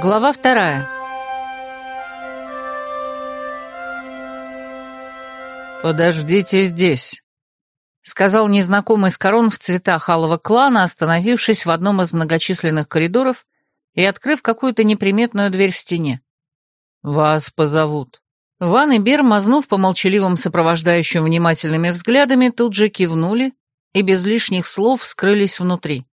Глава вторая. «Подождите здесь», — сказал незнакомый с корон в цветах алого клана, остановившись в одном из многочисленных коридоров и открыв какую-то неприметную дверь в стене. «Вас позовут». Ван и Бер, мазнув по молчаливым сопровождающим внимательными взглядами, тут же кивнули и без лишних слов скрылись внутри.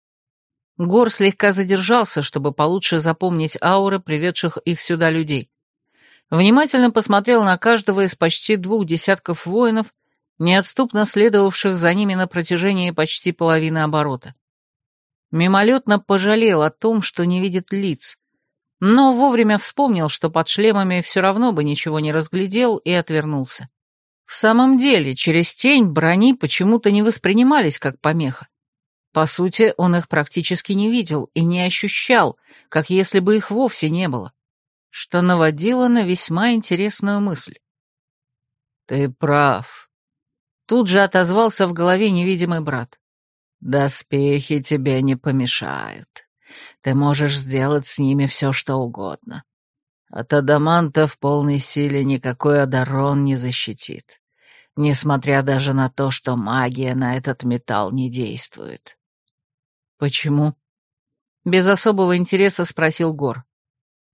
Гор слегка задержался, чтобы получше запомнить ауры, приведших их сюда людей. Внимательно посмотрел на каждого из почти двух десятков воинов, неотступно следовавших за ними на протяжении почти половины оборота. Мимолетно пожалел о том, что не видит лиц, но вовремя вспомнил, что под шлемами все равно бы ничего не разглядел и отвернулся. В самом деле, через тень брони почему-то не воспринимались как помеха. По сути, он их практически не видел и не ощущал, как если бы их вовсе не было, что наводило на весьма интересную мысль. «Ты прав», — тут же отозвался в голове невидимый брат. «Доспехи тебе не помешают. Ты можешь сделать с ними все, что угодно. От адаманта в полной силе никакой одарон не защитит, несмотря даже на то, что магия на этот металл не действует». «Почему?» Без особого интереса спросил Гор.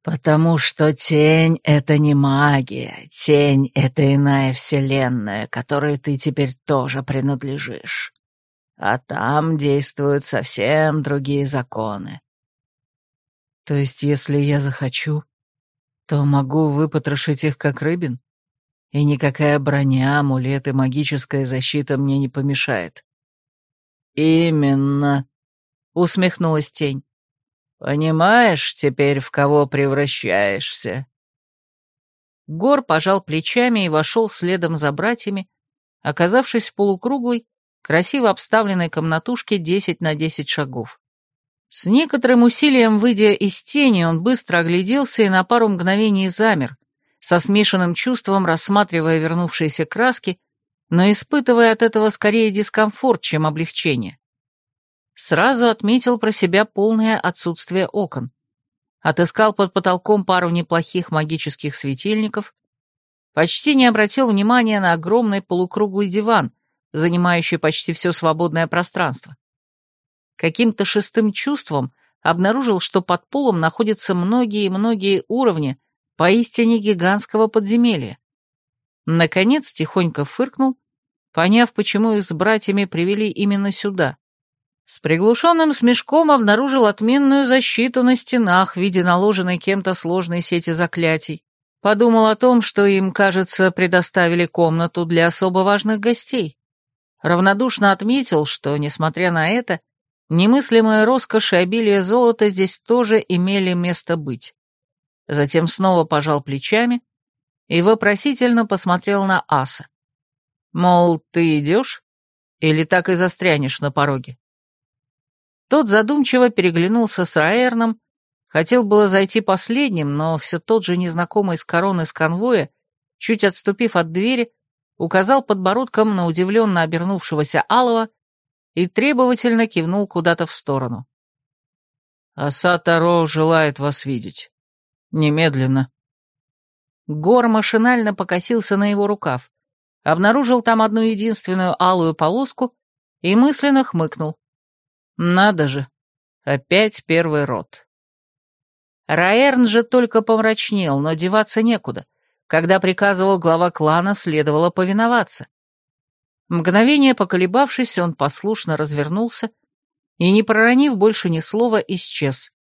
«Потому что тень — это не магия, тень — это иная вселенная, которой ты теперь тоже принадлежишь. А там действуют совсем другие законы». «То есть, если я захочу, то могу выпотрошить их как рыбин? И никакая броня, амулет и магическая защита мне не помешает?» «Именно», — усмехнулась тень. «Понимаешь теперь, в кого превращаешься?» Гор пожал плечами и вошел следом за братьями, оказавшись в полукруглой, красиво обставленной комнатушке 10 на 10 шагов. С некоторым усилием, выйдя из тени, он быстро огляделся и на пару мгновений замер, со смешанным чувством рассматривая вернувшиеся краски, но испытывая от этого скорее дискомфорт, чем облегчение. Сразу отметил про себя полное отсутствие окон. Отыскал под потолком пару неплохих магических светильников, почти не обратил внимания на огромный полукруглый диван, занимающий почти все свободное пространство. Каким-то шестым чувством обнаружил, что под полом находятся многие-многие уровни поистине гигантского подземелья. Наконец тихонько фыркнул, поняв, почему их с братьями привели именно сюда. С приглушенным смешком обнаружил отменную защиту на стенах в виде наложенной кем-то сложной сети заклятий. Подумал о том, что им, кажется, предоставили комнату для особо важных гостей. Равнодушно отметил, что, несмотря на это, немыслимая роскошь и обилие золота здесь тоже имели место быть. Затем снова пожал плечами и вопросительно посмотрел на Аса. Мол, ты идешь? Или так и застрянешь на пороге? Тот задумчиво переглянулся с Раэрном, хотел было зайти последним, но все тот же незнакомый с короны с конвоя, чуть отступив от двери, указал подбородком на удивленно обернувшегося Алова и требовательно кивнул куда-то в сторону. «Аса Таро желает вас видеть. Немедленно». Гор машинально покосился на его рукав, обнаружил там одну единственную алую полоску и мысленно хмыкнул. Надо же, опять первый род. Раэрн же только помрачнел, но деваться некуда. Когда приказывал глава клана, следовало повиноваться. Мгновение поколебавшись, он послушно развернулся и, не проронив больше ни слова, исчез.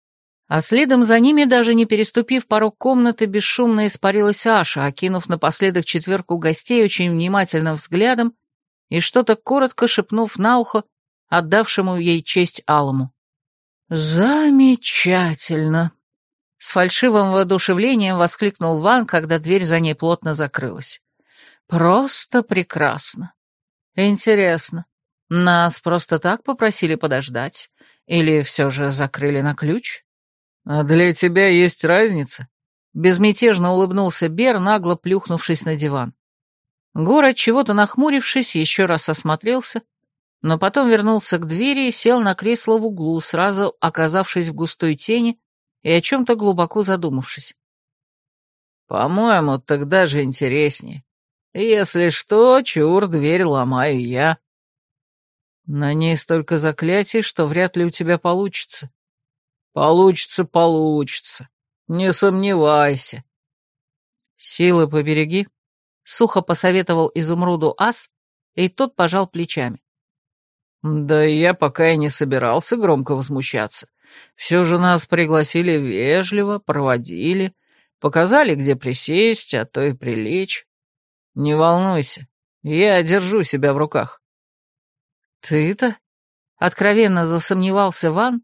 А следом за ними, даже не переступив порог комнаты, бесшумно испарилась Аша, окинув напоследок четверку гостей очень внимательным взглядом и что-то коротко шепнув на ухо отдавшему ей честь Алому. «Замечательно!» С фальшивым воодушевлением воскликнул Ван, когда дверь за ней плотно закрылась. «Просто прекрасно! Интересно, нас просто так попросили подождать? Или все же закрыли на ключ?» «А для тебя есть разница?» Безмятежно улыбнулся Бер, нагло плюхнувшись на диван. Город, чего-то нахмурившись, еще раз осмотрелся но потом вернулся к двери и сел на кресло в углу, сразу оказавшись в густой тени и о чем-то глубоко задумавшись. «По-моему, тогда же интереснее. Если что, чур, дверь ломаю я». «На ней столько заклятий, что вряд ли у тебя получится». «Получится, получится. Не сомневайся». «Силы побереги», — сухо посоветовал изумруду ас, и тот пожал плечами. «Да я пока и не собирался громко возмущаться. Все же нас пригласили вежливо, проводили, показали, где присесть, а то и прилечь. Не волнуйся, я держу себя в руках». «Ты-то?» — откровенно засомневался Ван,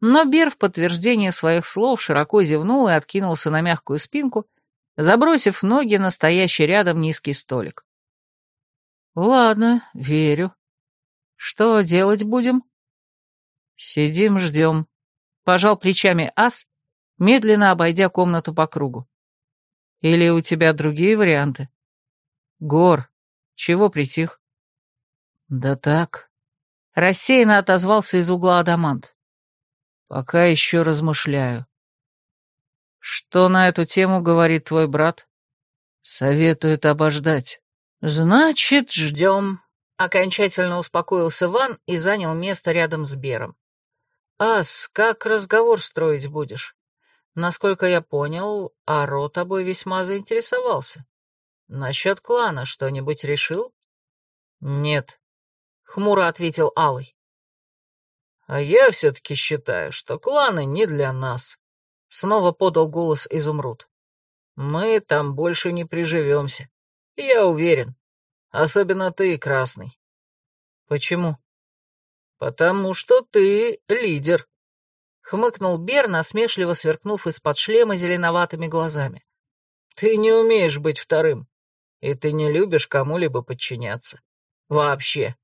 но Бер в подтверждение своих слов широко зевнул и откинулся на мягкую спинку, забросив ноги на стоящий рядом низкий столик. «Ладно, верю. Что делать будем?» «Сидим, ждем», — пожал плечами ас, медленно обойдя комнату по кругу. «Или у тебя другие варианты?» «Гор, чего притих?» «Да так», — рассеянно отозвался из угла Адамант. Пока еще размышляю. Что на эту тему говорит твой брат? Советует обождать. Значит, ждем. Окончательно успокоился Ван и занял место рядом с Бером. Ас, как разговор строить будешь? Насколько я понял, Аро тобой весьма заинтересовался. Насчет клана что-нибудь решил? Нет, хмуро ответил Алый. А я все-таки считаю, что кланы не для нас. Снова подал голос Изумруд. Мы там больше не приживемся. Я уверен. Особенно ты, Красный. Почему? Потому что ты лидер. Хмыкнул Бер, насмешливо сверкнув из-под шлема зеленоватыми глазами. Ты не умеешь быть вторым. И ты не любишь кому-либо подчиняться. Вообще.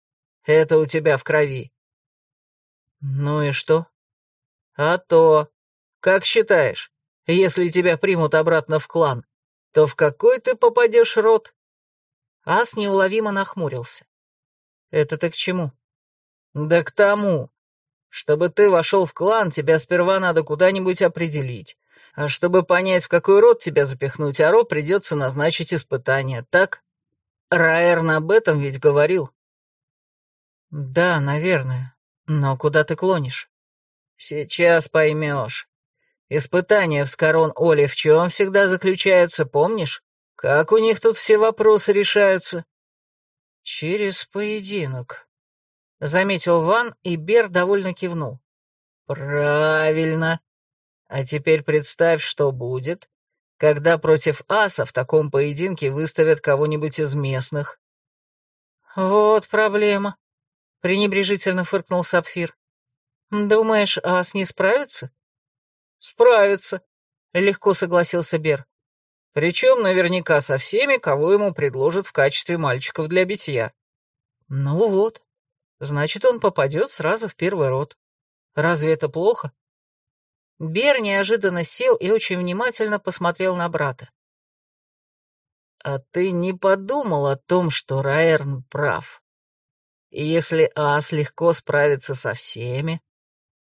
Это у тебя в крови. «Ну и что?» «А то. Как считаешь, если тебя примут обратно в клан, то в какой ты попадешь род?» Ас неуловимо нахмурился. «Это ты к чему?» «Да к тому. Чтобы ты вошел в клан, тебя сперва надо куда-нибудь определить. А чтобы понять, в какой род тебя запихнуть, Аро придется назначить испытание, так? Раэрн об этом ведь говорил». «Да, наверное. Но куда ты клонишь? Сейчас поймешь. Испытания в Скорон Оли в чем всегда заключаются, помнишь? Как у них тут все вопросы решаются? Через поединок. Заметил Ван, и Бер довольно кивнул. Правильно. А теперь представь, что будет, когда против аса в таком поединке выставят кого-нибудь из местных. Вот проблема. — пренебрежительно фыркнул Сапфир. «Думаешь, Ас не справится?» «Справится», — легко согласился Бер. «Причем наверняка со всеми, кого ему предложат в качестве мальчиков для битья». «Ну вот, значит, он попадет сразу в первый род. Разве это плохо?» Бер неожиданно сел и очень внимательно посмотрел на брата. «А ты не подумал о том, что Раэрн прав?» И если Ас легко справится со всеми,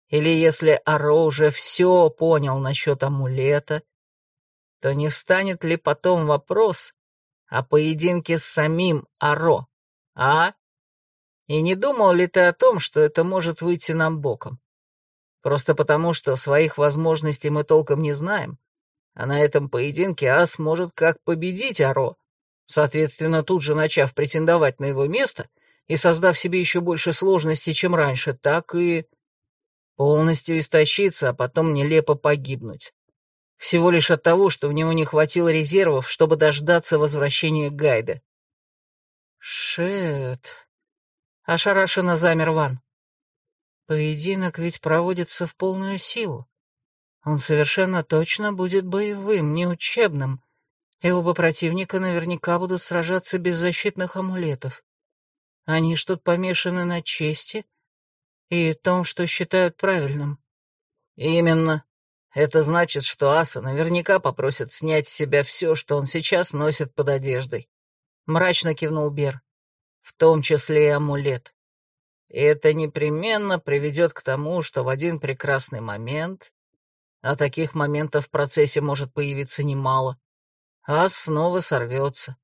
или если Аро уже все понял насчет амулета, то не встанет ли потом вопрос о поединке с самим Аро, а? И не думал ли ты о том, что это может выйти нам боком? Просто потому, что своих возможностей мы толком не знаем, а на этом поединке Ас может как победить Аро, соответственно, тут же начав претендовать на его место — и создав себе еще больше сложностей, чем раньше, так и полностью истощиться, а потом нелепо погибнуть. Всего лишь от того, что в него не хватило резервов, чтобы дождаться возвращения Гайда. Шет. Ошарашенно замер Ван. Поединок ведь проводится в полную силу. Он совершенно точно будет боевым, не учебным, и оба противника наверняка будут сражаться без защитных амулетов. Они что-то помешаны на чести и том, что считают правильным. Именно. Это значит, что Аса наверняка попросит снять с себя все, что он сейчас носит под одеждой. Мрачно кивнул Бер. В том числе и амулет. И это непременно приведет к тому, что в один прекрасный момент А таких моментов в процессе может появиться немало. Ас снова сорвется.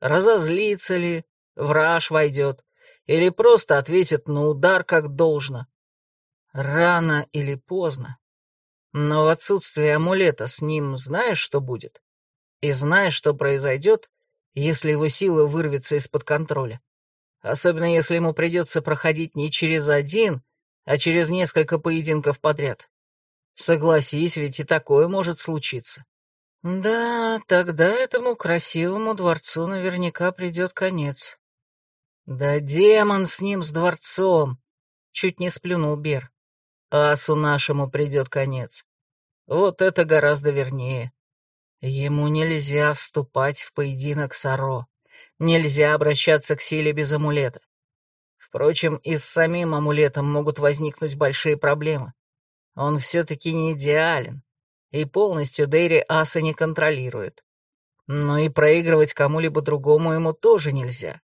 Разозлится ли, враж войдет, или просто ответит на удар как должно. Рано или поздно. Но в отсутствие амулета с ним знаешь, что будет? И знаешь, что произойдет, если его сила вырвется из-под контроля. Особенно если ему придется проходить не через один, а через несколько поединков подряд. Согласись, ведь и такое может случиться. Да, тогда этому красивому дворцу наверняка придет конец. Да демон с ним, с дворцом! Чуть не сплюнул Бер. Асу нашему придет конец. Вот это гораздо вернее. Ему нельзя вступать в поединок с Аро. Нельзя обращаться к силе без амулета. Впрочем, и с самим амулетом могут возникнуть большие проблемы. Он все-таки не идеален, и полностью Дейри Аса не контролирует. Но и проигрывать кому-либо другому ему тоже нельзя.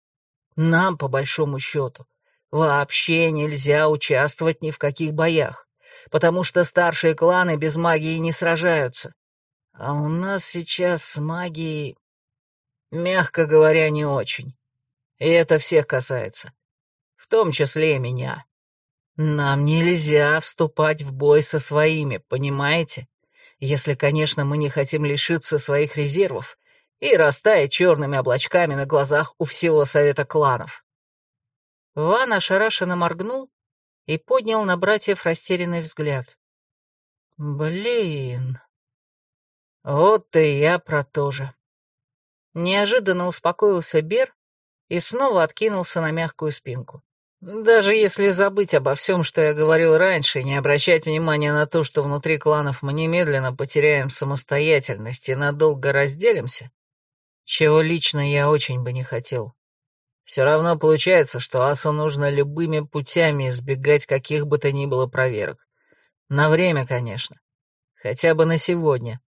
Нам, по большому счету, вообще нельзя участвовать ни в каких боях, потому что старшие кланы без магии не сражаются. А у нас сейчас с магией, мягко говоря, не очень. И это всех касается, в том числе и меня. Нам нельзя вступать в бой со своими, понимаете? Если, конечно, мы не хотим лишиться своих резервов и растаять черными облачками на глазах у всего совета кланов. Ван ошарашенно моргнул и поднял на братьев растерянный взгляд. «Блин, вот и я про то же». Неожиданно успокоился Бер и снова откинулся на мягкую спинку. Даже если забыть обо всем, что я говорил раньше, и не обращать внимания на то, что внутри кланов мы немедленно потеряем самостоятельность и надолго разделимся, чего лично я очень бы не хотел. Все равно получается, что Асу нужно любыми путями избегать каких бы то ни было проверок. На время, конечно. Хотя бы на сегодня.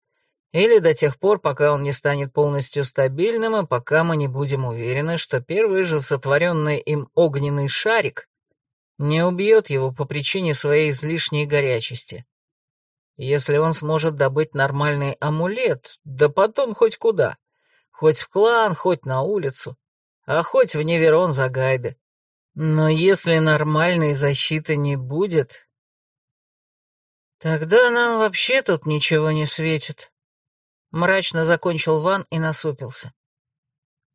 Или до тех пор, пока он не станет полностью стабильным, и пока мы не будем уверены, что первый же сотворенный им огненный шарик не убьет его по причине своей излишней горячести. Если он сможет добыть нормальный амулет, да потом хоть куда, хоть в клан, хоть на улицу, а хоть в Неверон за гайды. Но если нормальной защиты не будет, тогда нам вообще тут ничего не светит. Мрачно закончил Ван и насупился.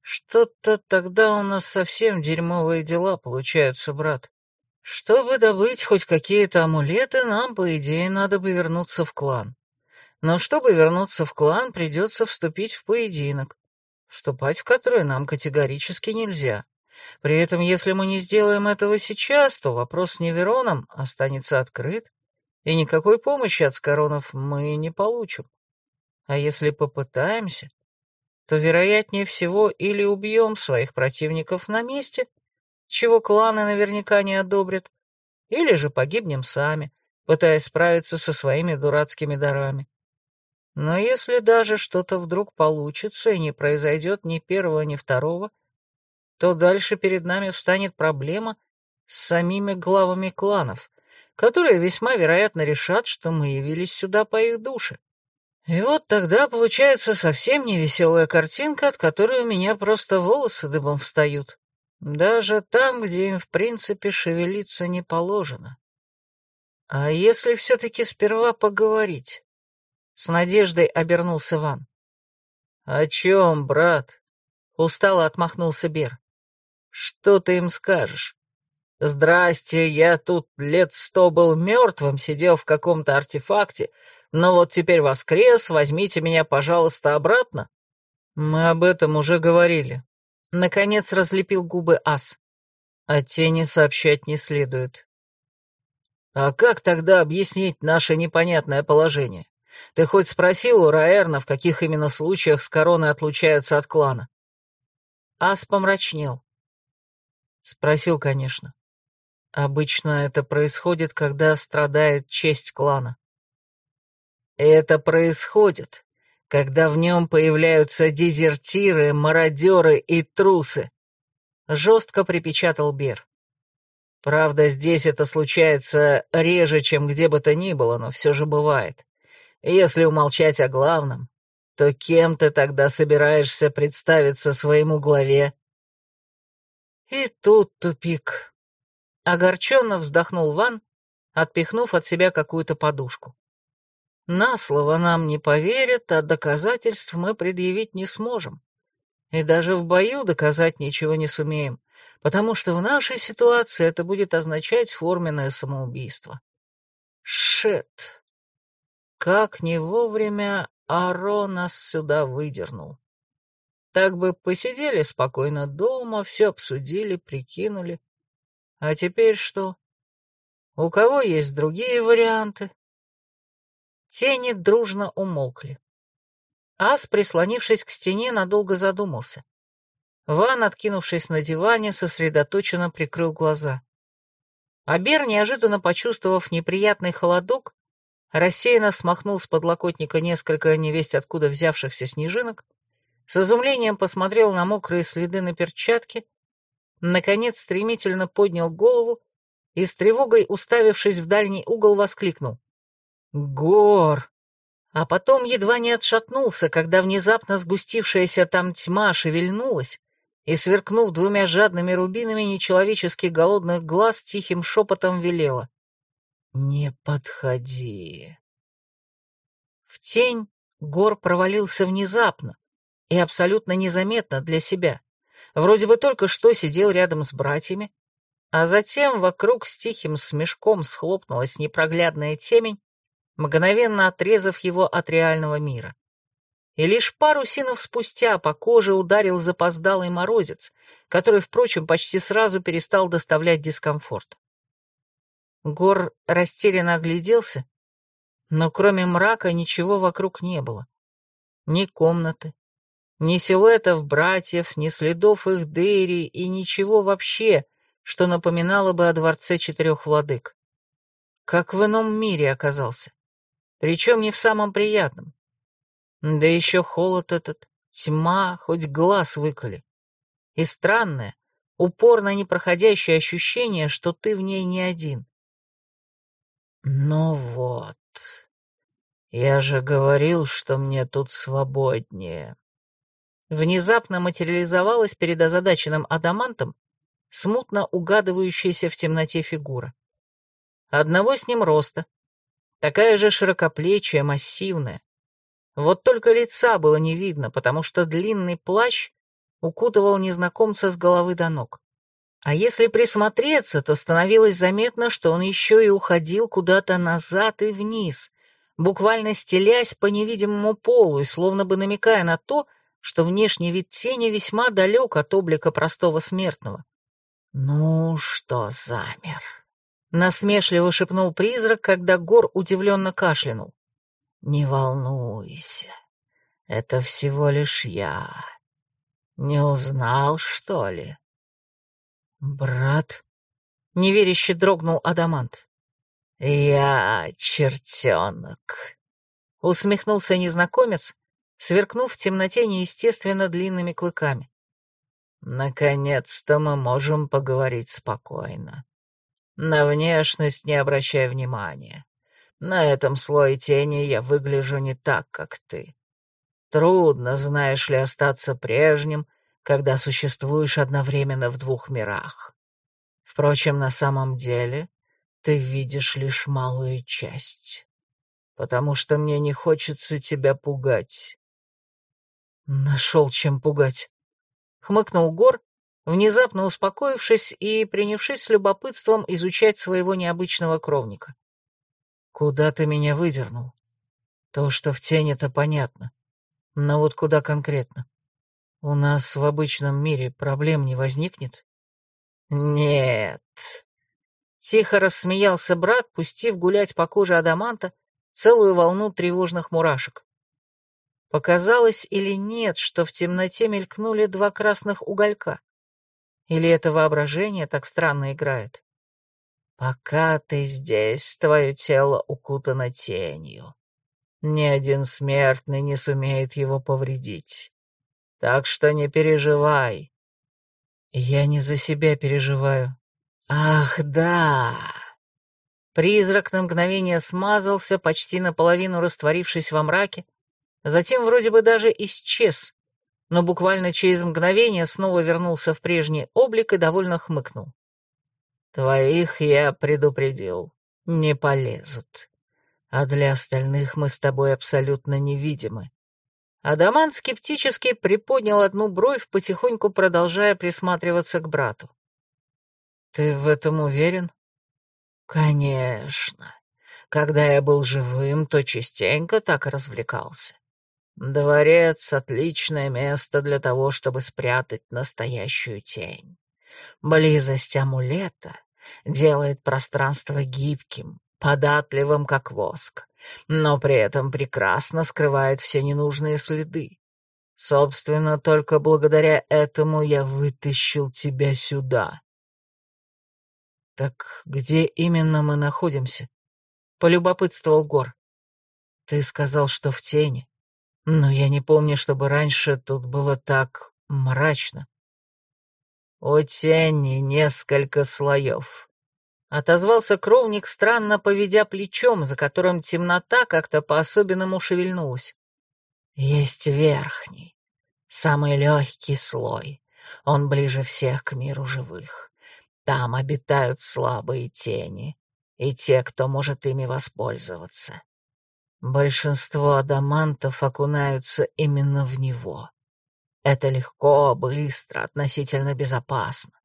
Что-то тогда у нас совсем дерьмовые дела получаются, брат. Чтобы добыть хоть какие-то амулеты, нам, по идее, надо бы вернуться в клан. Но чтобы вернуться в клан, придется вступить в поединок, вступать в который нам категорически нельзя. При этом, если мы не сделаем этого сейчас, то вопрос с Невероном останется открыт, и никакой помощи от Скоронов мы не получим. А если попытаемся, то, вероятнее всего, или убьем своих противников на месте, чего кланы наверняка не одобрят, или же погибнем сами, пытаясь справиться со своими дурацкими дарами. Но если даже что-то вдруг получится и не произойдет ни первого, ни второго, то дальше перед нами встанет проблема с самими главами кланов, которые весьма вероятно решат, что мы явились сюда по их душе. И вот тогда получается совсем невеселая картинка, от которой у меня просто волосы дыбом встают. Даже там, где им в принципе шевелиться не положено. А если все-таки сперва поговорить? С надеждой обернулся Ван. «О чем, брат?» — устало отмахнулся Бер. «Что ты им скажешь? Здрасте, я тут лет сто был мертвым, сидел в каком-то артефакте, но вот теперь воскрес, возьмите меня, пожалуйста, обратно. Мы об этом уже говорили. Наконец разлепил губы ас. О тени сообщать не следует. А как тогда объяснить наше непонятное положение? Ты хоть спросил у Раэрна, в каких именно случаях с короны отлучаются от клана? Ас помрачнел. Спросил, конечно. Обычно это происходит, когда страдает честь клана. Это происходит, когда в нем появляются дезертиры, мародеры и трусы. Жестко припечатал Бер. Правда, здесь это случается реже, чем где бы то ни было, но все же бывает. Если умолчать о главном, то кем ты тогда собираешься представиться своему главе?» И тут тупик. Огорченно вздохнул Ван, отпихнув от себя какую-то подушку. На слово нам не поверят, а доказательств мы предъявить не сможем. И даже в бою доказать ничего не сумеем, потому что в нашей ситуации это будет означать форменное самоубийство. Шет. Как не вовремя Аро нас сюда выдернул. Так бы посидели спокойно дома, все обсудили, прикинули. А теперь что? У кого есть другие варианты? Тени дружно умолкли. Ас, прислонившись к стене, надолго задумался. Ван, откинувшись на диване, сосредоточенно прикрыл глаза. Абер, неожиданно почувствовав неприятный холодок, рассеянно смахнул с подлокотника несколько невесть откуда взявшихся снежинок, с изумлением посмотрел на мокрые следы на перчатке, наконец стремительно поднял голову и с тревогой, уставившись в дальний угол, воскликнул. «Гор!» А потом едва не отшатнулся, когда внезапно сгустившаяся там тьма шевельнулась и, сверкнув двумя жадными рубинами нечеловечески голодных глаз, тихим шепотом велела. «Не подходи». В тень Гор провалился внезапно и абсолютно незаметно для себя. Вроде бы только что сидел рядом с братьями, а затем вокруг с тихим смешком схлопнулась непроглядная темень, мгновенно отрезав его от реального мира. И лишь пару синов спустя по коже ударил запоздалый морозец, который, впрочем, почти сразу перестал доставлять дискомфорт. Гор растерянно огляделся, но кроме мрака ничего вокруг не было. Ни комнаты, ни силуэтов братьев, ни следов их дейри и ничего вообще, что напоминало бы о дворце четырех владык. Как в ином мире оказался причем не в самом приятном. Да еще холод этот, тьма, хоть глаз выколи. И странное, упорно непроходящее ощущение, что ты в ней не один. Ну вот, я же говорил, что мне тут свободнее. Внезапно материализовалась перед озадаченным адамантом смутно угадывающаяся в темноте фигура. Одного с ним роста, Такая же широкоплечья, массивная. Вот только лица было не видно, потому что длинный плащ укутывал незнакомца с головы до ног. А если присмотреться, то становилось заметно, что он еще и уходил куда-то назад и вниз, буквально стелясь по невидимому полу и словно бы намекая на то, что внешний вид тени весьма далек от облика простого смертного. «Ну что замер?» Насмешливо шепнул призрак, когда Гор удивленно кашлянул. «Не волнуйся, это всего лишь я. Не узнал, что ли?» «Брат?» — неверяще дрогнул Адамант. «Я чертенок», — усмехнулся незнакомец, сверкнув в темноте неестественно длинными клыками. «Наконец-то мы можем поговорить спокойно. На внешность не обращай внимания. На этом слое тени я выгляжу не так, как ты. Трудно, знаешь ли, остаться прежним, когда существуешь одновременно в двух мирах. Впрочем, на самом деле ты видишь лишь малую часть, потому что мне не хочется тебя пугать. Нашел чем пугать. Хмыкнул Гор, внезапно успокоившись и принявшись с любопытством изучать своего необычного кровника. «Куда ты меня выдернул? То, что в тени-то понятно. Но вот куда конкретно? У нас в обычном мире проблем не возникнет?» «Нет», Тихо рассмеялся брат, пустив гулять по коже адаманта целую волну тревожных мурашек. Показалось или нет, что в темноте мелькнули два красных уголька. Или это воображение так странно играет? Пока ты здесь, твое тело укутано тенью. Ни один смертный не сумеет его повредить. Так что не переживай. Я не за себя переживаю. Ах, да. Призрак на мгновение смазался, почти наполовину растворившись во мраке, затем вроде бы даже исчез, но буквально через мгновение снова вернулся в прежний облик и довольно хмыкнул. «Твоих я предупредил, не полезут. А для остальных мы с тобой абсолютно невидимы». Адаман скептически приподнял одну бровь, потихоньку продолжая присматриваться к брату. «Ты в этом уверен?» «Конечно. Когда я был живым, то частенько так развлекался. Дворец — отличное место для того, чтобы спрятать настоящую тень. Близость амулета делает пространство гибким, податливым, как воск, но при этом прекрасно скрывает все ненужные следы. Собственно, только благодаря этому я вытащил тебя сюда. Так где именно мы находимся? Полюбопытствовал Гор. Ты сказал, что в тени. Но я не помню, чтобы раньше тут было так мрачно. У тени несколько слоев. Отозвался кровник, странно поведя плечом, за которым темнота как-то по-особенному шевельнулась. Есть верхний, самый легкий слой. Он ближе всех к миру живых. Там обитают слабые тени и те, кто может ими воспользоваться. Большинство адамантов окунаются именно в него. Это легко, быстро, относительно безопасно.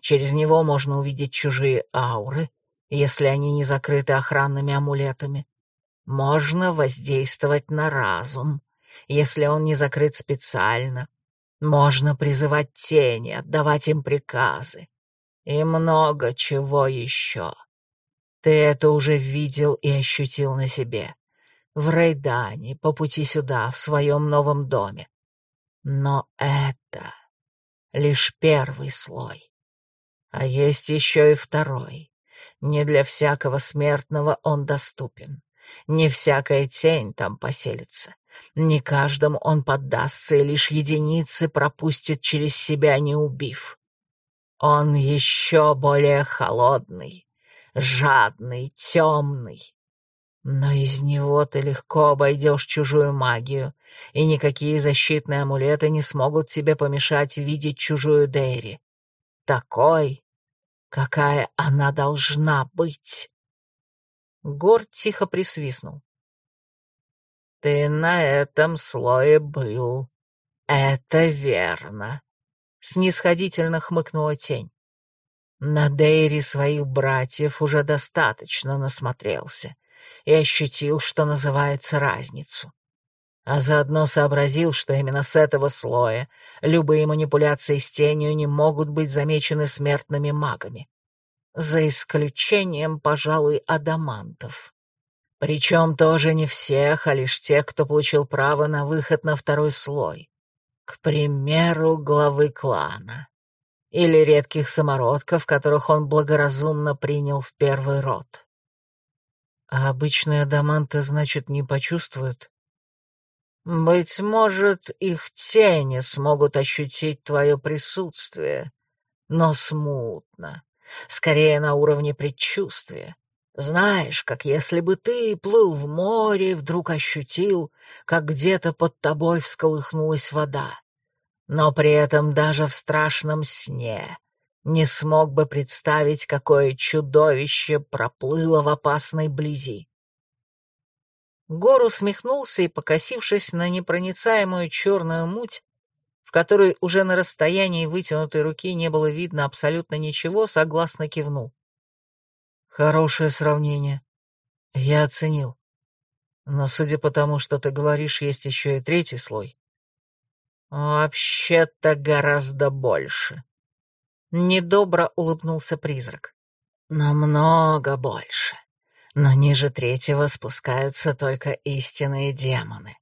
Через него можно увидеть чужие ауры, если они не закрыты охранными амулетами. Можно воздействовать на разум, если он не закрыт специально. Можно призывать тени, отдавать им приказы. И много чего еще. Ты это уже видел и ощутил на себе в Рейдане, по пути сюда, в своем новом доме. Но это лишь первый слой. А есть еще и второй. Не для всякого смертного он доступен. Не всякая тень там поселится. Не каждому он поддастся, и лишь единицы пропустит через себя, не убив. Он еще более холодный, жадный, темный. Но из него ты легко обойдешь чужую магию, и никакие защитные амулеты не смогут тебе помешать видеть чужую Дейри. Такой, какая она должна быть. Гор тихо присвистнул. Ты на этом слое был. Это верно. Снисходительно хмыкнула тень. На Дейри своих братьев уже достаточно насмотрелся и ощутил, что называется, разницу. А заодно сообразил, что именно с этого слоя любые манипуляции с тенью не могут быть замечены смертными магами. За исключением, пожалуй, адамантов. Причем тоже не всех, а лишь тех, кто получил право на выход на второй слой. К примеру, главы клана. Или редких самородков, которых он благоразумно принял в первый род. А обычные адаманты, значит, не почувствуют? Быть может, их тени смогут ощутить твое присутствие, но смутно, скорее на уровне предчувствия. Знаешь, как если бы ты плыл в море, вдруг ощутил, как где-то под тобой всколыхнулась вода. Но при этом даже в страшном сне не смог бы представить, какое чудовище проплыло в опасной близи. Гор усмехнулся и, покосившись на непроницаемую черную муть, в которой уже на расстоянии вытянутой руки не было видно абсолютно ничего, согласно кивнул. «Хорошее сравнение. Я оценил. Но, судя по тому, что ты говоришь, есть еще и третий слой». «Вообще-то гораздо больше», Недобро улыбнулся призрак. Намного больше. Но ниже третьего спускаются только истинные демоны.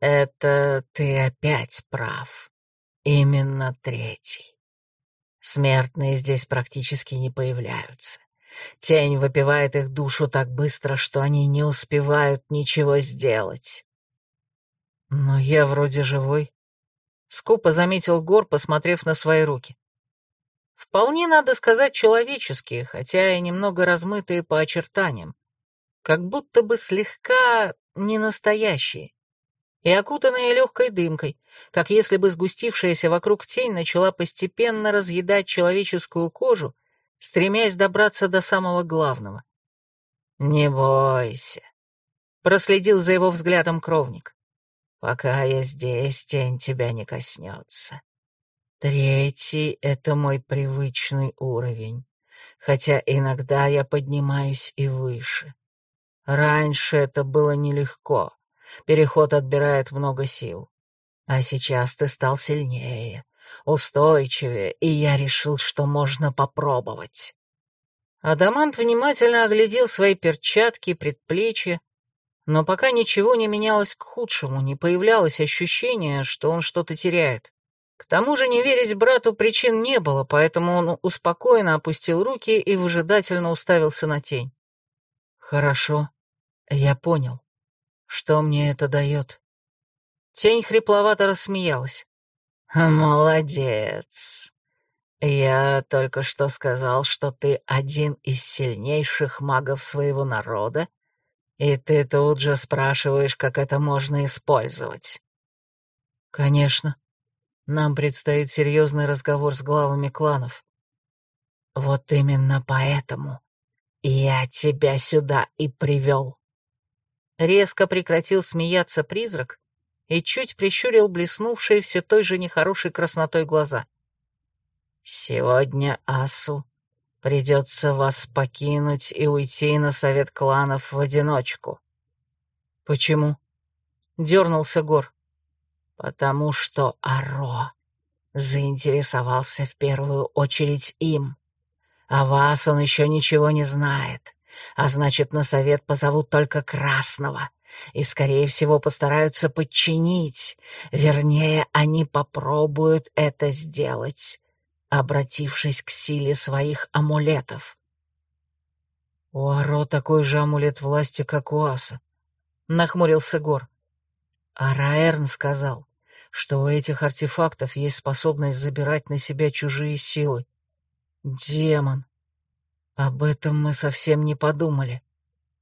Это ты опять прав. Именно третий. Смертные здесь практически не появляются. Тень выпивает их душу так быстро, что они не успевают ничего сделать. Но я вроде живой. Скупо заметил Гор, посмотрев на свои руки. Вполне, надо сказать, человеческие, хотя и немного размытые по очертаниям, как будто бы слегка ненастоящие, и окутанные легкой дымкой, как если бы сгустившаяся вокруг тень начала постепенно разъедать человеческую кожу, стремясь добраться до самого главного. «Не бойся», — проследил за его взглядом кровник. «Пока я здесь, тень тебя не коснется. Третий — это мой привычный уровень, хотя иногда я поднимаюсь и выше. Раньше это было нелегко, переход отбирает много сил. А сейчас ты стал сильнее, устойчивее, и я решил, что можно попробовать. Адамант внимательно оглядел свои перчатки, предплечья, но пока ничего не менялось к худшему, не появлялось ощущение, что он что-то теряет. К тому же не верить брату причин не было, поэтому он успокоенно опустил руки и выжидательно уставился на тень. «Хорошо, я понял. Что мне это дает?» Тень хрипловато рассмеялась. «Молодец. Я только что сказал, что ты один из сильнейших магов своего народа, и ты тут же спрашиваешь, как это можно использовать». «Конечно. Нам предстоит серьезный разговор с главами кланов». «Вот именно поэтому я тебя сюда и привел». Резко прекратил смеяться призрак и чуть прищурил блеснувшие все той же нехорошей краснотой глаза. «Сегодня Асу придется вас покинуть и уйти на совет кланов в одиночку». «Почему?» — дернулся Гор. «Потому что Аро заинтересовался в первую очередь им. О вас он еще ничего не знает а значит, на совет позовут только Красного, и, скорее всего, постараются подчинить. Вернее, они попробуют это сделать, обратившись к силе своих амулетов. «У Аро такой же амулет власти, как у Аса», — нахмурился Гор. А Раэрн сказал, что у этих артефактов есть способность забирать на себя чужие силы. Демон. Об этом мы совсем не подумали.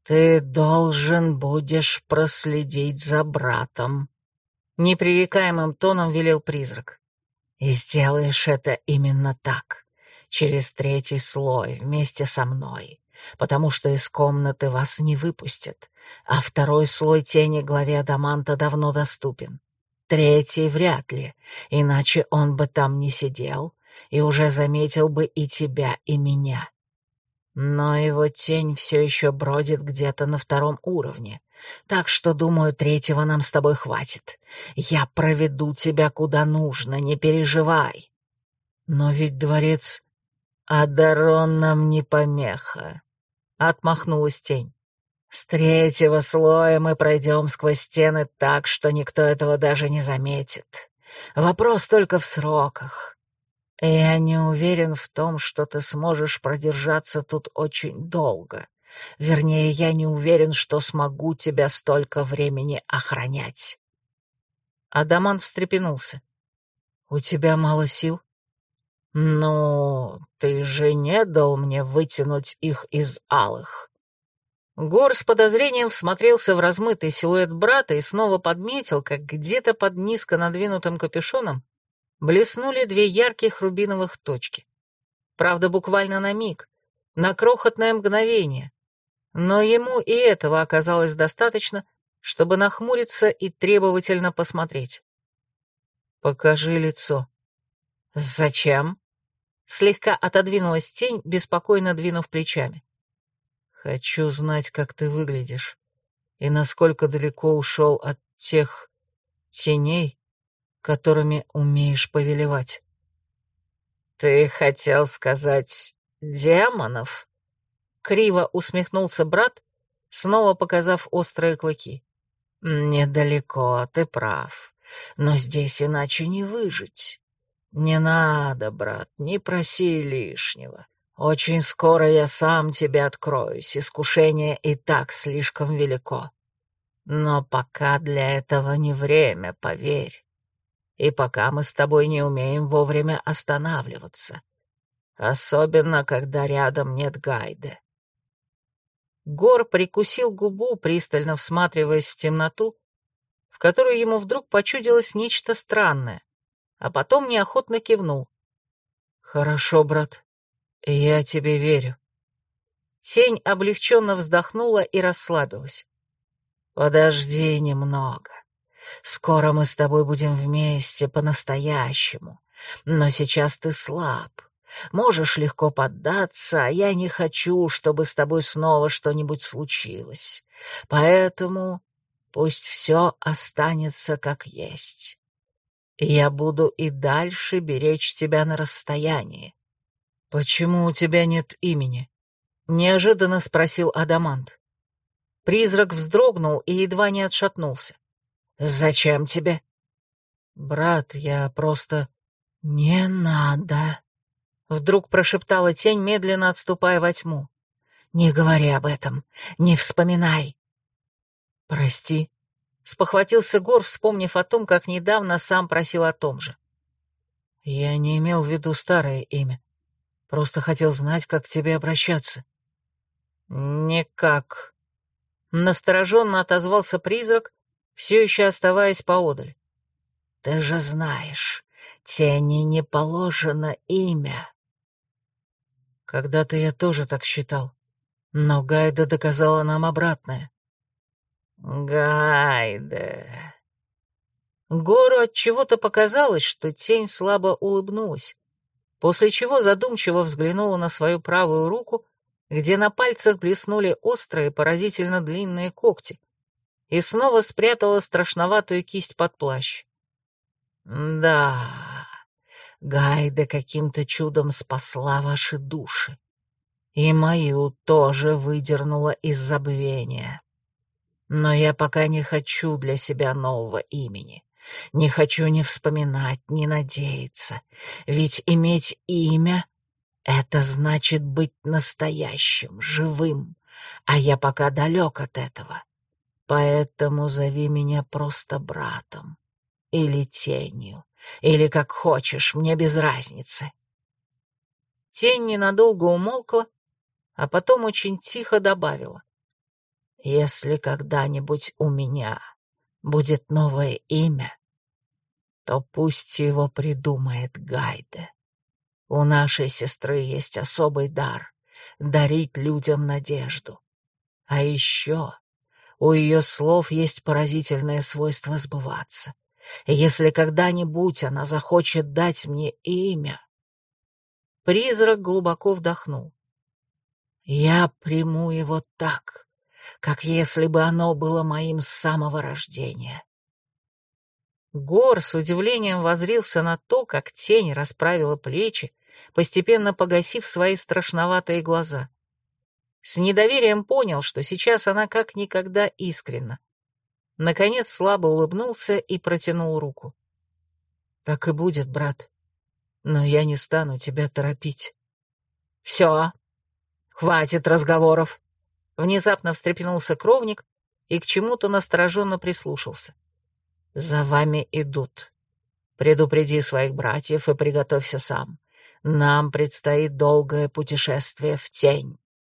Ты должен будешь проследить за братом. Непререкаемым тоном велел призрак. И сделаешь это именно так, через третий слой, вместе со мной, потому что из комнаты вас не выпустят, а второй слой тени главе Адаманта давно доступен. Третий вряд ли, иначе он бы там не сидел и уже заметил бы и тебя, и меня. Но его тень все еще бродит где-то на втором уровне, так что, думаю, третьего нам с тобой хватит. Я проведу тебя куда нужно, не переживай. Но ведь дворец... Адарон нам не помеха, — отмахнулась тень. С третьего слоя мы пройдем сквозь стены так, что никто этого даже не заметит. Вопрос только в сроках. «Я не уверен в том, что ты сможешь продержаться тут очень долго. Вернее, я не уверен, что смогу тебя столько времени охранять». Адаман встрепенулся. «У тебя мало сил?» «Ну, ты же не дал мне вытянуть их из алых». Гор с подозрением всмотрелся в размытый силуэт брата и снова подметил, как где-то под низко надвинутым капюшоном блеснули две ярких рубиновых точки. Правда, буквально на миг, на крохотное мгновение. Но ему и этого оказалось достаточно, чтобы нахмуриться и требовательно посмотреть. «Покажи лицо». «Зачем?» Слегка отодвинулась тень, беспокойно двинув плечами. «Хочу знать, как ты выглядишь, и насколько далеко ушел от тех теней, которыми умеешь повелевать. «Ты хотел сказать демонов?» Криво усмехнулся брат, снова показав острые клыки. «Недалеко, ты прав, но здесь иначе не выжить. Не надо, брат, не проси лишнего. Очень скоро я сам тебе откроюсь, искушение и так слишком велико. Но пока для этого не время, поверь и пока мы с тобой не умеем вовремя останавливаться. особенно когда рядом нет Гайды. Гор прикусил губу, пристально всматриваясь в темноту, в которую ему вдруг почудилось нечто странное, а потом неохотно кивнул. «Хорошо, брат, я тебе верю». Тень облегченно вздохнула и расслабилась. «Подожди немного. Скоро мы с тобой будем вместе по-настоящему. Но сейчас ты слаб. Можешь легко поддаться, а я не хочу, чтобы с тобой снова что-нибудь случилось. Поэтому пусть все останется как есть. Я буду и дальше беречь тебя на расстоянии. Почему у тебя нет имени? Неожиданно спросил Адамант. Призрак вздрогнул и едва не отшатнулся. «Зачем тебе?» «Брат, я просто...» «Не надо!» Вдруг прошептала тень, медленно отступая во тьму. «Не говори об этом, не вспоминай!» «Прости», — спохватился Гор, вспомнив о том, как недавно сам просил о том же. «Я не имел в виду старое имя. Просто хотел знать, как к тебе обращаться». «Никак», — настороженно отозвался призрак, все еще оставаясь поодаль. «Ты же знаешь, тени не положено имя». Когда-то я тоже так считал, но Гайда доказала нам обратное. «Гайда...» Гору от чего-то показалось, что тень слабо улыбнулась, после чего задумчиво взглянула на свою правую руку, где на пальцах блеснули острые, поразительно длинные когти, и снова спрятала страшноватую кисть под плащ. «Да, Гайда каким-то чудом спасла ваши души, и мою тоже выдернула из забвения. Но я пока не хочу для себя нового имени». Не хочу ни вспоминать, ни надеяться, ведь иметь имя — это значит быть настоящим, живым, а я пока далек от этого. Поэтому зови меня просто братом. Или тенью. Или как хочешь, мне без разницы. Тень ненадолго умолкла, а потом очень тихо добавила. Если когда-нибудь у меня будет новое имя, то пусть его придумает Гайде. У нашей сестры есть особый дар — дарить людям надежду. А еще у ее слов есть поразительное свойство сбываться. Если когда-нибудь она захочет дать мне имя... Призрак глубоко вдохнул. Я приму его так, как если бы оно было моим с самого рождения. Гор с удивлением возрился на то, как тень расправила плечи, постепенно погасив свои страшноватые глаза. С недоверием понял, что сейчас она как никогда искренна. Наконец слабо улыбнулся и протянул руку. «Так и будет, брат. Но я не стану тебя торопить». «Все, хватит разговоров!» Внезапно встрепенулся кровник и к чему-то настороженно прислушался. «За вами идут. Предупреди своих братьев и приготовься сам. Нам предстоит долгое путешествие в тень».